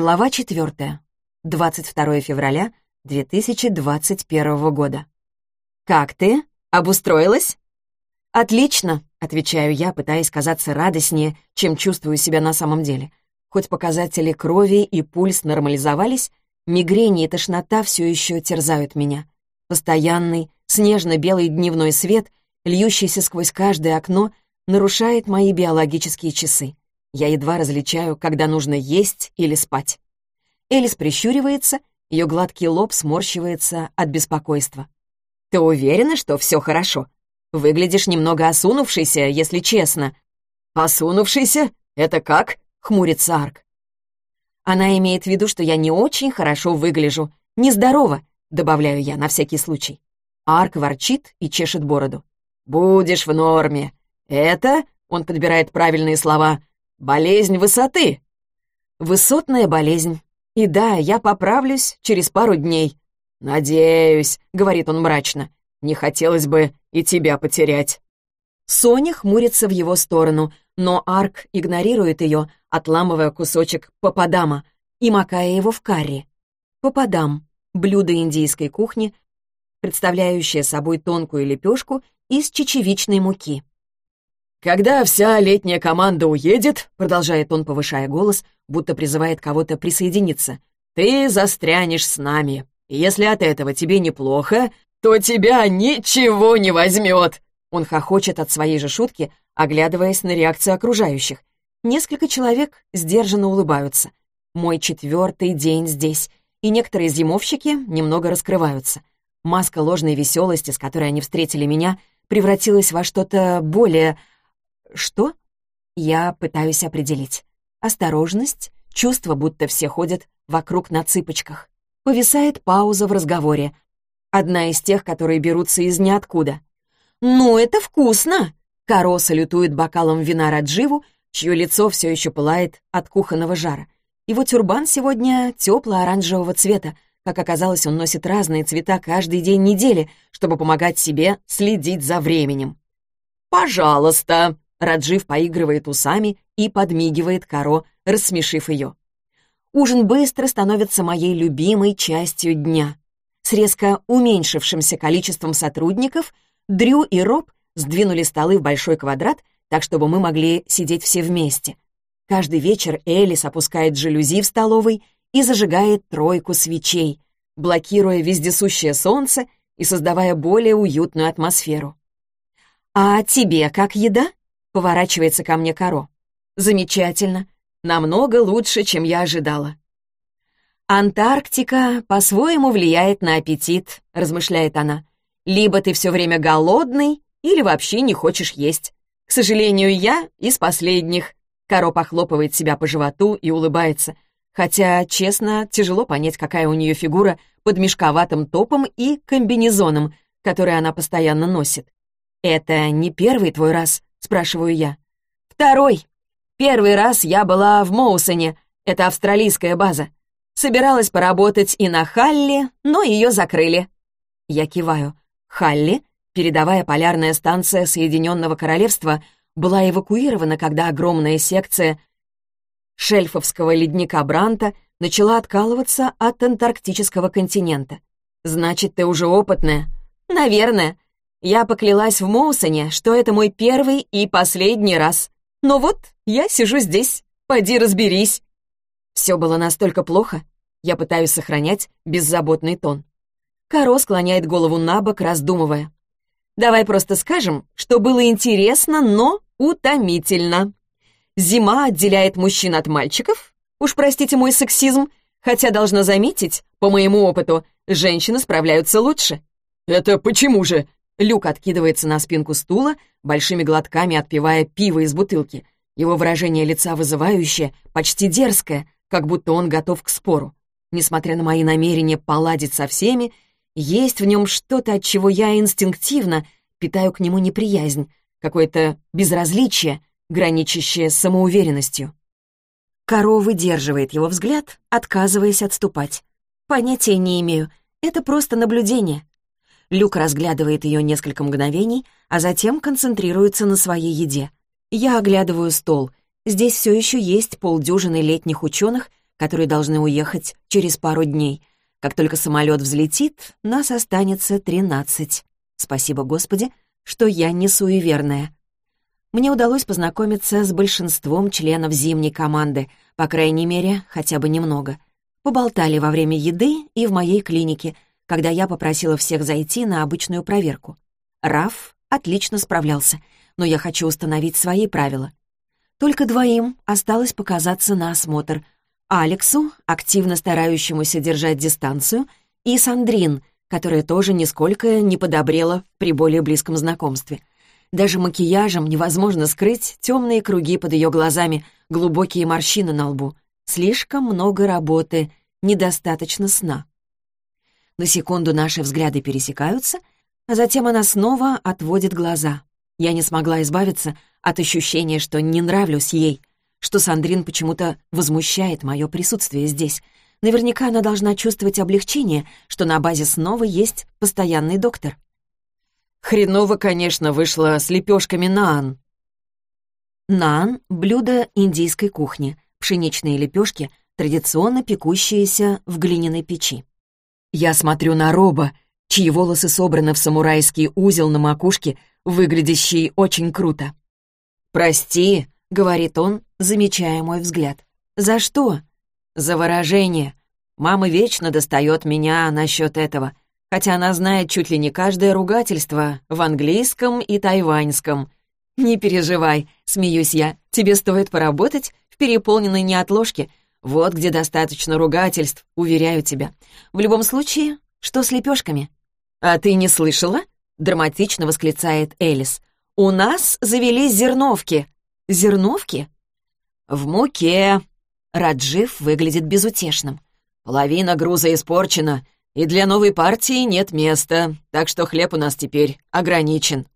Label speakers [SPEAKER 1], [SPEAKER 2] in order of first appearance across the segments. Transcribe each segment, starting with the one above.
[SPEAKER 1] Глава 4. 22 февраля 2021 года. «Как ты? Обустроилась?» «Отлично», — отвечаю я, пытаясь казаться радостнее, чем чувствую себя на самом деле. Хоть показатели крови и пульс нормализовались, мигрени и тошнота все еще терзают меня. Постоянный, снежно-белый дневной свет, льющийся сквозь каждое окно, нарушает мои биологические часы. Я едва различаю, когда нужно есть или спать. Элис прищуривается, ее гладкий лоб сморщивается от беспокойства. «Ты уверена, что все хорошо? Выглядишь немного осунувшейся, если честно». «Осунувшийся? Это как?» — хмурится Арк. Она имеет в виду, что я не очень хорошо выгляжу. Нездорово, добавляю я на всякий случай. Арк ворчит и чешет бороду. «Будешь в норме. Это...» — он подбирает правильные слова. Болезнь высоты. Высотная болезнь. И да, я поправлюсь через пару дней. Надеюсь, говорит он мрачно. Не хотелось бы и тебя потерять. Соня хмурится в его сторону, но Арк игнорирует ее, отламывая кусочек попадама и макая его в карри. Попадам — блюдо индийской кухни, представляющее собой тонкую лепешку из чечевичной муки. «Когда вся летняя команда уедет», — продолжает он, повышая голос, будто призывает кого-то присоединиться, «ты застрянешь с нами. И если от этого тебе неплохо, то тебя ничего не возьмет!» Он хохочет от своей же шутки, оглядываясь на реакцию окружающих. Несколько человек сдержанно улыбаются. Мой четвертый день здесь, и некоторые зимовщики немного раскрываются. Маска ложной веселости, с которой они встретили меня, превратилась во что-то более что? Я пытаюсь определить. Осторожность, чувство, будто все ходят вокруг на цыпочках. Повисает пауза в разговоре. Одна из тех, которые берутся из ниоткуда. «Ну, это вкусно!» Каро салютует бокалом вина Радживу, чье лицо все еще пылает от кухонного жара. Его тюрбан сегодня тепло-оранжевого цвета. Как оказалось, он носит разные цвета каждый день недели, чтобы помогать себе следить за временем. «Пожалуйста!» Раджив поигрывает усами и подмигивает Каро, рассмешив ее. Ужин быстро становится моей любимой частью дня. С резко уменьшившимся количеством сотрудников Дрю и Роб сдвинули столы в большой квадрат, так чтобы мы могли сидеть все вместе. Каждый вечер Элис опускает жалюзи в столовой и зажигает тройку свечей, блокируя вездесущее солнце и создавая более уютную атмосферу. «А тебе как еда?» Поворачивается ко мне Каро. Замечательно. Намного лучше, чем я ожидала. «Антарктика по-своему влияет на аппетит», — размышляет она. «Либо ты все время голодный, или вообще не хочешь есть. К сожалению, я из последних». Каро похлопывает себя по животу и улыбается. Хотя, честно, тяжело понять, какая у нее фигура под мешковатым топом и комбинезоном, который она постоянно носит. «Это не первый твой раз», — спрашиваю я. «Второй. Первый раз я была в Моусоне, это австралийская база. Собиралась поработать и на Халли, но ее закрыли». Я киваю. Халли, передовая полярная станция Соединенного Королевства, была эвакуирована, когда огромная секция шельфовского ледника Бранта начала откалываться от антарктического континента. «Значит, ты уже опытная?» «Наверное. Я поклялась в Моусоне, что это мой первый и последний раз. Но вот я сижу здесь. Пойди разберись. Все было настолько плохо. Я пытаюсь сохранять беззаботный тон. Каро склоняет голову на бок, раздумывая. Давай просто скажем, что было интересно, но утомительно. Зима отделяет мужчин от мальчиков. Уж простите мой сексизм, хотя должна заметить, по моему опыту, женщины справляются лучше. «Это почему же?» Люк откидывается на спинку стула, большими глотками отпивая пиво из бутылки. Его выражение лица вызывающее, почти дерзкое, как будто он готов к спору. Несмотря на мои намерения поладить со всеми, есть в нем что-то, от чего я инстинктивно питаю к нему неприязнь, какое-то безразличие, граничащее с самоуверенностью. Коро выдерживает его взгляд, отказываясь отступать. Понятия не имею, это просто наблюдение. Люк разглядывает ее несколько мгновений, а затем концентрируется на своей еде. Я оглядываю стол. Здесь все еще есть полдюжины летних ученых, которые должны уехать через пару дней. Как только самолет взлетит, нас останется тринадцать. Спасибо, Господи, что я не суеверная. Мне удалось познакомиться с большинством членов зимней команды, по крайней мере, хотя бы немного. Поболтали во время еды и в моей клинике, когда я попросила всех зайти на обычную проверку. Раф отлично справлялся, но я хочу установить свои правила. Только двоим осталось показаться на осмотр. Алексу, активно старающемуся держать дистанцию, и Сандрин, которая тоже нисколько не подобрела при более близком знакомстве. Даже макияжем невозможно скрыть темные круги под ее глазами, глубокие морщины на лбу. Слишком много работы, недостаточно сна. На секунду наши взгляды пересекаются, а затем она снова отводит глаза. Я не смогла избавиться от ощущения, что не нравлюсь ей, что Сандрин почему-то возмущает мое присутствие здесь. Наверняка она должна чувствовать облегчение, что на базе снова есть постоянный доктор.
[SPEAKER 2] Хреново, конечно, вышло с лепешками наан.
[SPEAKER 1] Наан — блюдо индийской кухни, пшеничные лепешки, традиционно пекущиеся в глиняной печи. Я смотрю на Роба, чьи волосы собраны в самурайский узел на макушке, выглядящий очень круто.
[SPEAKER 2] «Прости», — говорит он,
[SPEAKER 1] замечая мой взгляд. «За что?»
[SPEAKER 2] «За выражение. Мама вечно достает меня насчет этого, хотя она знает чуть ли не каждое ругательство в английском и тайваньском.
[SPEAKER 1] Не переживай, смеюсь я, тебе стоит поработать в переполненной неотложке, вот где достаточно ругательств, уверяю тебя. В любом случае, что с лепешками?
[SPEAKER 2] «А ты не слышала?» — драматично восклицает Элис. «У нас завелись зерновки».
[SPEAKER 1] «Зерновки?»
[SPEAKER 2] «В муке».
[SPEAKER 1] Раджив выглядит безутешным.
[SPEAKER 2] «Половина груза испорчена, и для новой партии нет места, так что хлеб у нас теперь ограничен».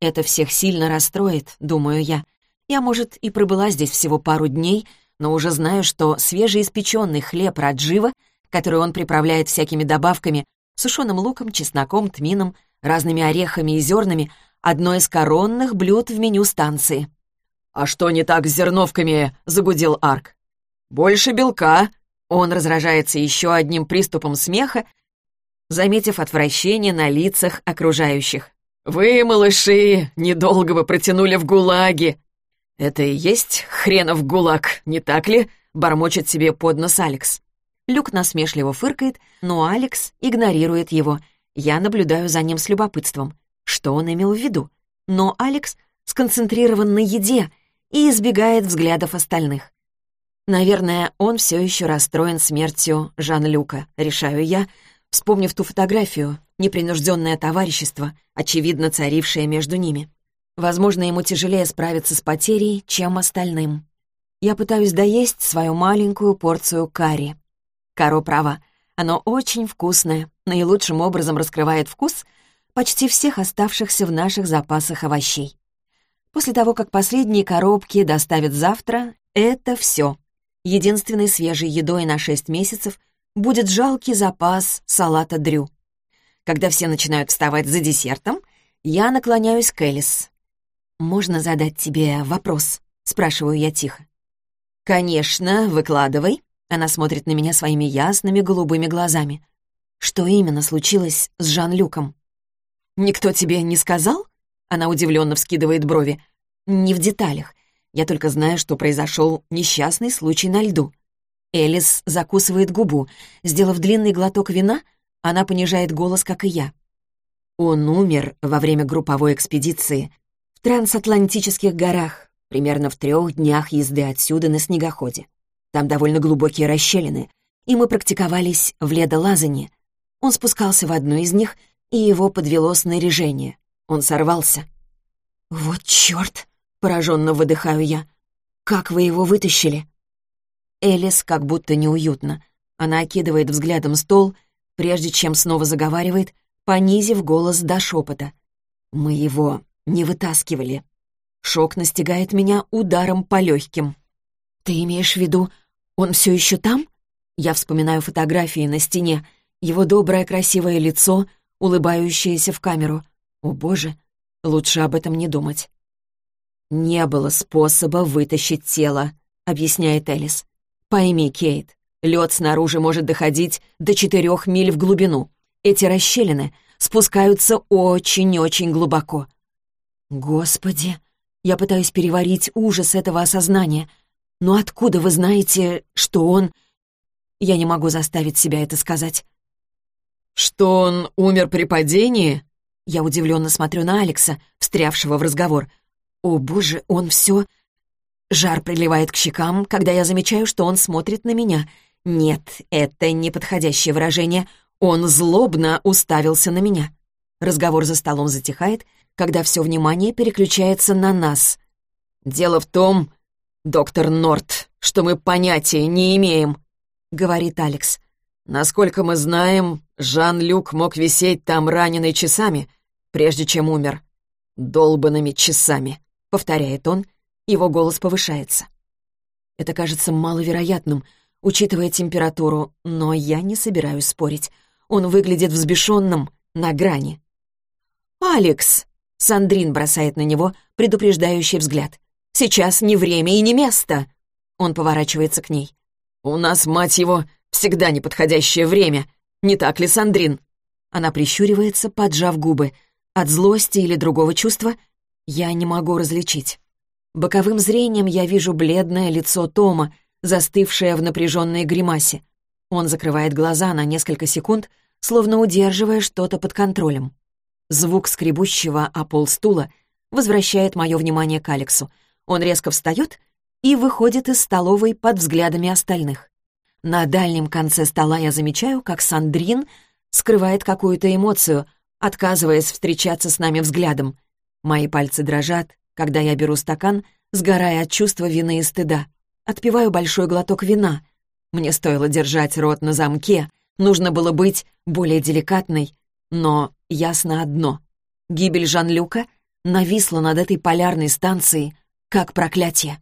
[SPEAKER 1] Это всех сильно расстроит, думаю я. Я, может, и пробыла здесь всего пару дней, но уже знаю, что свежеиспеченный хлеб Раджива, который он приправляет всякими добавками, сушеным луком, чесноком, тмином, разными орехами и зернами, одно из коронных блюд в меню станции.
[SPEAKER 2] «А что не так с зерновками?» — загудел Арк. «Больше белка». Он разражается еще одним приступом смеха, заметив отвращение на лицах окружающих. «Вы, малыши, недолго бы протянули в гулаге!» «Это и есть хренов гулаг, не так ли?» — бормочет себе под нос Алекс.
[SPEAKER 1] Люк насмешливо фыркает, но Алекс игнорирует его. Я наблюдаю за ним с любопытством. Что он имел в виду? Но Алекс сконцентрирован на еде и избегает взглядов остальных. Наверное, он все еще расстроен смертью Жан-Люка, решаю я, вспомнив ту фотографию, непринужденное товарищество, очевидно царившее между ними. Возможно, ему тяжелее справиться с потерей, чем остальным. Я пытаюсь доесть свою маленькую порцию карри. Каро права, оно очень вкусное, наилучшим образом раскрывает вкус почти всех оставшихся в наших запасах овощей. После того, как последние коробки доставят завтра, это все. Единственной свежей едой на 6 месяцев будет жалкий запас салата дрю. Когда все начинают вставать за десертом, я наклоняюсь к Элис. «Можно задать тебе вопрос?» — спрашиваю я тихо.
[SPEAKER 2] «Конечно, выкладывай». Она смотрит на меня своими ясными голубыми глазами.
[SPEAKER 1] «Что именно случилось с Жан-Люком?»
[SPEAKER 2] «Никто тебе не сказал?» Она удивленно вскидывает брови.
[SPEAKER 1] «Не в деталях. Я только знаю, что произошел несчастный случай на льду». Элис закусывает губу. Сделав длинный глоток вина, она понижает голос, как и я. Он умер во время групповой экспедиции трансатлантических горах, примерно в трех днях езды отсюда на снегоходе. Там довольно глубокие расщелины, и мы практиковались в ледолазании. Он спускался в одну из них, и его подвело снаряжение. Он сорвался. «Вот черт!» — пораженно выдыхаю я. «Как вы его вытащили?» Элис как будто неуютно. Она окидывает взглядом стол, прежде чем снова заговаривает, понизив голос до шепота. «Мы его не вытаскивали. Шок настигает меня ударом по легким. «Ты имеешь в виду, он все еще там?» Я вспоминаю фотографии на стене, его доброе красивое лицо, улыбающееся в камеру. О боже, лучше об этом не думать. «Не было способа вытащить тело», — объясняет Элис. «Пойми, Кейт, Лед снаружи может доходить до четырех миль в глубину. Эти расщелины спускаются очень-очень глубоко. Господи, я пытаюсь переварить ужас этого осознания. Но откуда вы знаете, что он... Я не могу заставить себя это сказать.
[SPEAKER 2] «Что он умер при падении?»
[SPEAKER 1] Я удивленно смотрю на Алекса, встрявшего в разговор. «О, боже, он все...» Жар приливает к щекам, когда я замечаю, что он смотрит на меня. Нет, это неподходящее выражение. Он злобно уставился на меня. Разговор за столом затихает, когда все внимание переключается на нас.
[SPEAKER 2] «Дело в том, доктор Норт, что мы понятия не имеем», — говорит Алекс. «Насколько мы знаем, Жан-Люк мог висеть там раненый часами, прежде чем умер. Долбанными часами», — повторяет он, его голос повышается.
[SPEAKER 1] Это кажется маловероятным, учитывая температуру, но я не собираюсь спорить. Он выглядит взбешенным, на грани. «Алекс!» — Сандрин бросает на него предупреждающий взгляд. «Сейчас не время и не место!» Он поворачивается к ней.
[SPEAKER 2] «У нас, мать его, всегда неподходящее время. Не так ли, Сандрин?»
[SPEAKER 1] Она прищуривается, поджав губы. От злости или другого чувства я не могу различить. Боковым зрением я вижу бледное лицо Тома, застывшее в напряженной гримасе. Он закрывает глаза на несколько секунд, словно удерживая что-то под контролем. Звук скребущего о пол стула возвращает мое внимание к Алексу. Он резко встает и выходит из столовой под взглядами остальных. На дальнем конце стола я замечаю, как Сандрин скрывает какую-то эмоцию, отказываясь встречаться с нами взглядом. Мои пальцы дрожат, когда я беру стакан, сгорая от чувства вины и стыда. Отпиваю большой глоток вина. Мне стоило держать рот на замке, нужно было быть более деликатной, но ясно одно. Гибель Жан-Люка нависла над этой полярной станцией, как проклятие.